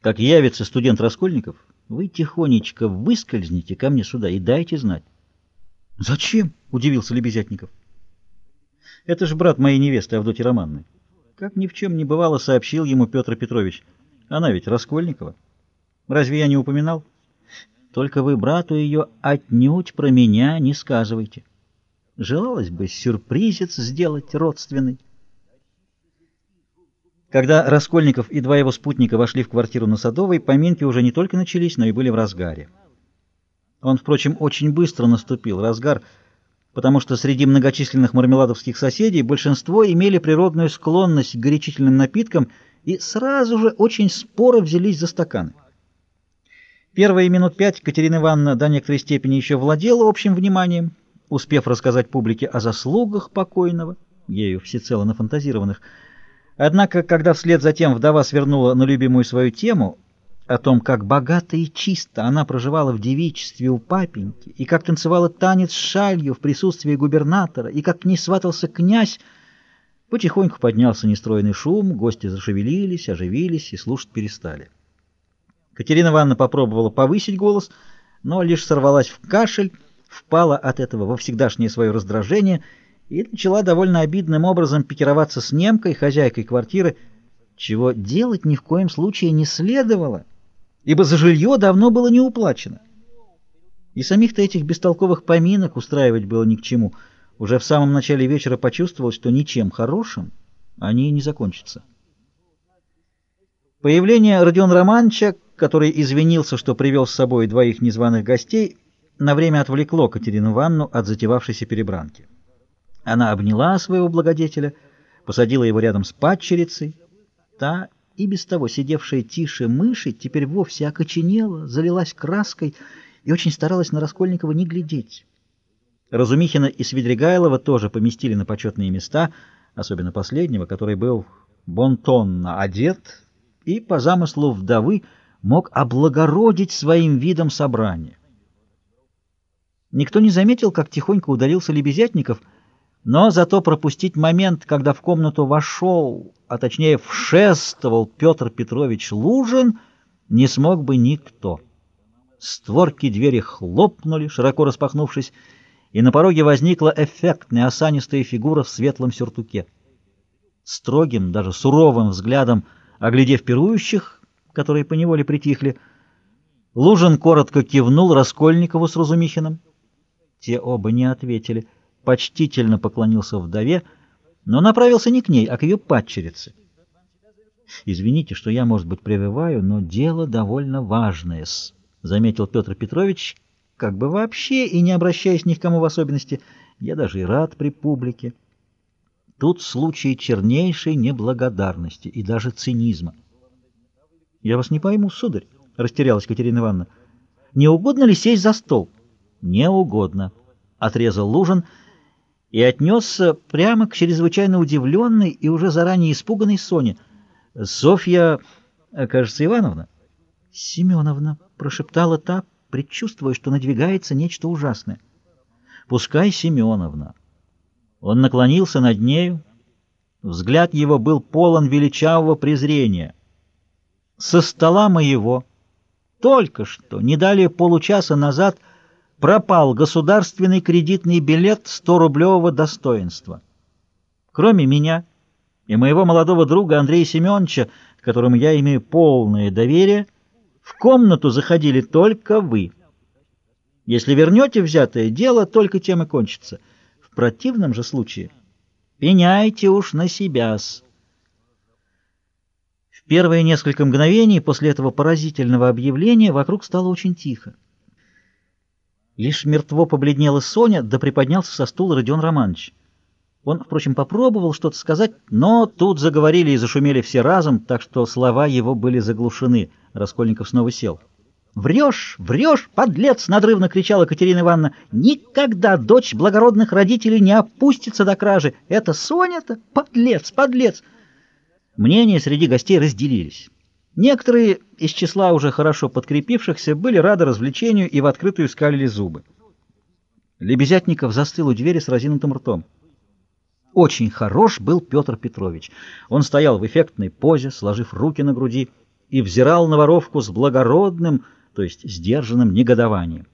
Как явится студент Раскольников, вы тихонечко выскользните ко мне сюда и дайте знать. — Зачем? — удивился Лебезятников. — Это же брат моей невесты Авдотьи Романны. Как ни в чем не бывало, сообщил ему Петр Петрович. Она ведь Раскольникова. Разве я не упоминал? Только вы брату ее отнюдь про меня не сказывайте. Желалось бы сюрпризец сделать родственный. Когда Раскольников и два его спутника вошли в квартиру на Садовой, поминки уже не только начались, но и были в разгаре. Он, впрочем, очень быстро наступил разгар, потому что среди многочисленных мармеладовских соседей большинство имели природную склонность к горячительным напиткам и сразу же очень споро взялись за стаканы. Первые минут пять Катерина Ивановна до некоторой степени еще владела общим вниманием, успев рассказать публике о заслугах покойного, ею всецело нафантазированных, Однако, когда вслед за тем вдова свернула на любимую свою тему о том, как богато и чисто она проживала в девичестве у папеньки, и как танцевала танец с шалью в присутствии губернатора, и как к ней сватался князь, потихоньку поднялся нестроенный шум, гости зашевелились, оживились и слушать перестали. Катерина Ивановна попробовала повысить голос, но лишь сорвалась в кашель, впала от этого во всегдашнее свое раздражение — и начала довольно обидным образом пикироваться с немкой, хозяйкой квартиры, чего делать ни в коем случае не следовало, ибо за жилье давно было не уплачено. И самих-то этих бестолковых поминок устраивать было ни к чему. Уже в самом начале вечера почувствовал, что ничем хорошим они не закончатся. Появление Родиона Романовича, который извинился, что привел с собой двоих незваных гостей, на время отвлекло Катерину Ивановну от затевавшейся перебранки. Она обняла своего благодетеля, посадила его рядом с падчерицей. Та, и без того сидевшая тише мыши, теперь вовсе окоченела, залилась краской и очень старалась на Раскольникова не глядеть. Разумихина и Свидригайлова тоже поместили на почетные места, особенно последнего, который был бонтонно одет и, по замыслу вдовы, мог облагородить своим видом собрание. Никто не заметил, как тихонько удалился Лебезятников — но зато пропустить момент, когда в комнату вошел, а точнее вшествовал Петр Петрович Лужин, не смог бы никто. Створки двери хлопнули, широко распахнувшись, и на пороге возникла эффектная осанистая фигура в светлом сюртуке. Строгим, даже суровым взглядом, оглядев пирующих, которые поневоле притихли, Лужин коротко кивнул Раскольникову с Разумихиным. Те оба не ответили — почтительно поклонился вдове, но направился не к ней, а к ее падчерице. «Извините, что я, может быть, прививаю, но дело довольно важное заметил Петр Петрович, как бы вообще и не обращаясь ни к кому в особенности. Я даже и рад при публике. Тут случай чернейшей неблагодарности и даже цинизма. — Я вас не пойму, сударь, — растерялась Катерина Ивановна. — Не угодно ли сесть за стол? — Не угодно, — отрезал Лужин, — и отнесся прямо к чрезвычайно удивленной и уже заранее испуганной Соне. «Софья, кажется, Ивановна?» «Семеновна», — прошептала та, предчувствуя, что надвигается нечто ужасное. «Пускай Семеновна». Он наклонился над нею. Взгляд его был полон величавого презрения. «Со стола моего, только что, не далее получаса назад, — пропал государственный кредитный билет 100-рублевого достоинства. Кроме меня и моего молодого друга Андрея Семеновича, которому я имею полное доверие, в комнату заходили только вы. Если вернете взятое, дело только тем и кончится. В противном же случае пеняйте уж на себя-с. В первые несколько мгновений после этого поразительного объявления вокруг стало очень тихо. Лишь мертво побледнела Соня, да приподнялся со стула Родион Романович. Он, впрочем, попробовал что-то сказать, но тут заговорили и зашумели все разом, так что слова его были заглушены. Раскольников снова сел. «Врешь, врешь, подлец!» — надрывно кричала Катерина Ивановна. «Никогда дочь благородных родителей не опустится до кражи! Это Соня-то? Подлец, подлец!» Мнения среди гостей разделились. Некоторые из числа уже хорошо подкрепившихся были рады развлечению и в открытую скалили зубы. Лебезятников застыл у двери с разинутым ртом. Очень хорош был Петр Петрович. Он стоял в эффектной позе, сложив руки на груди, и взирал на воровку с благородным, то есть сдержанным негодованием.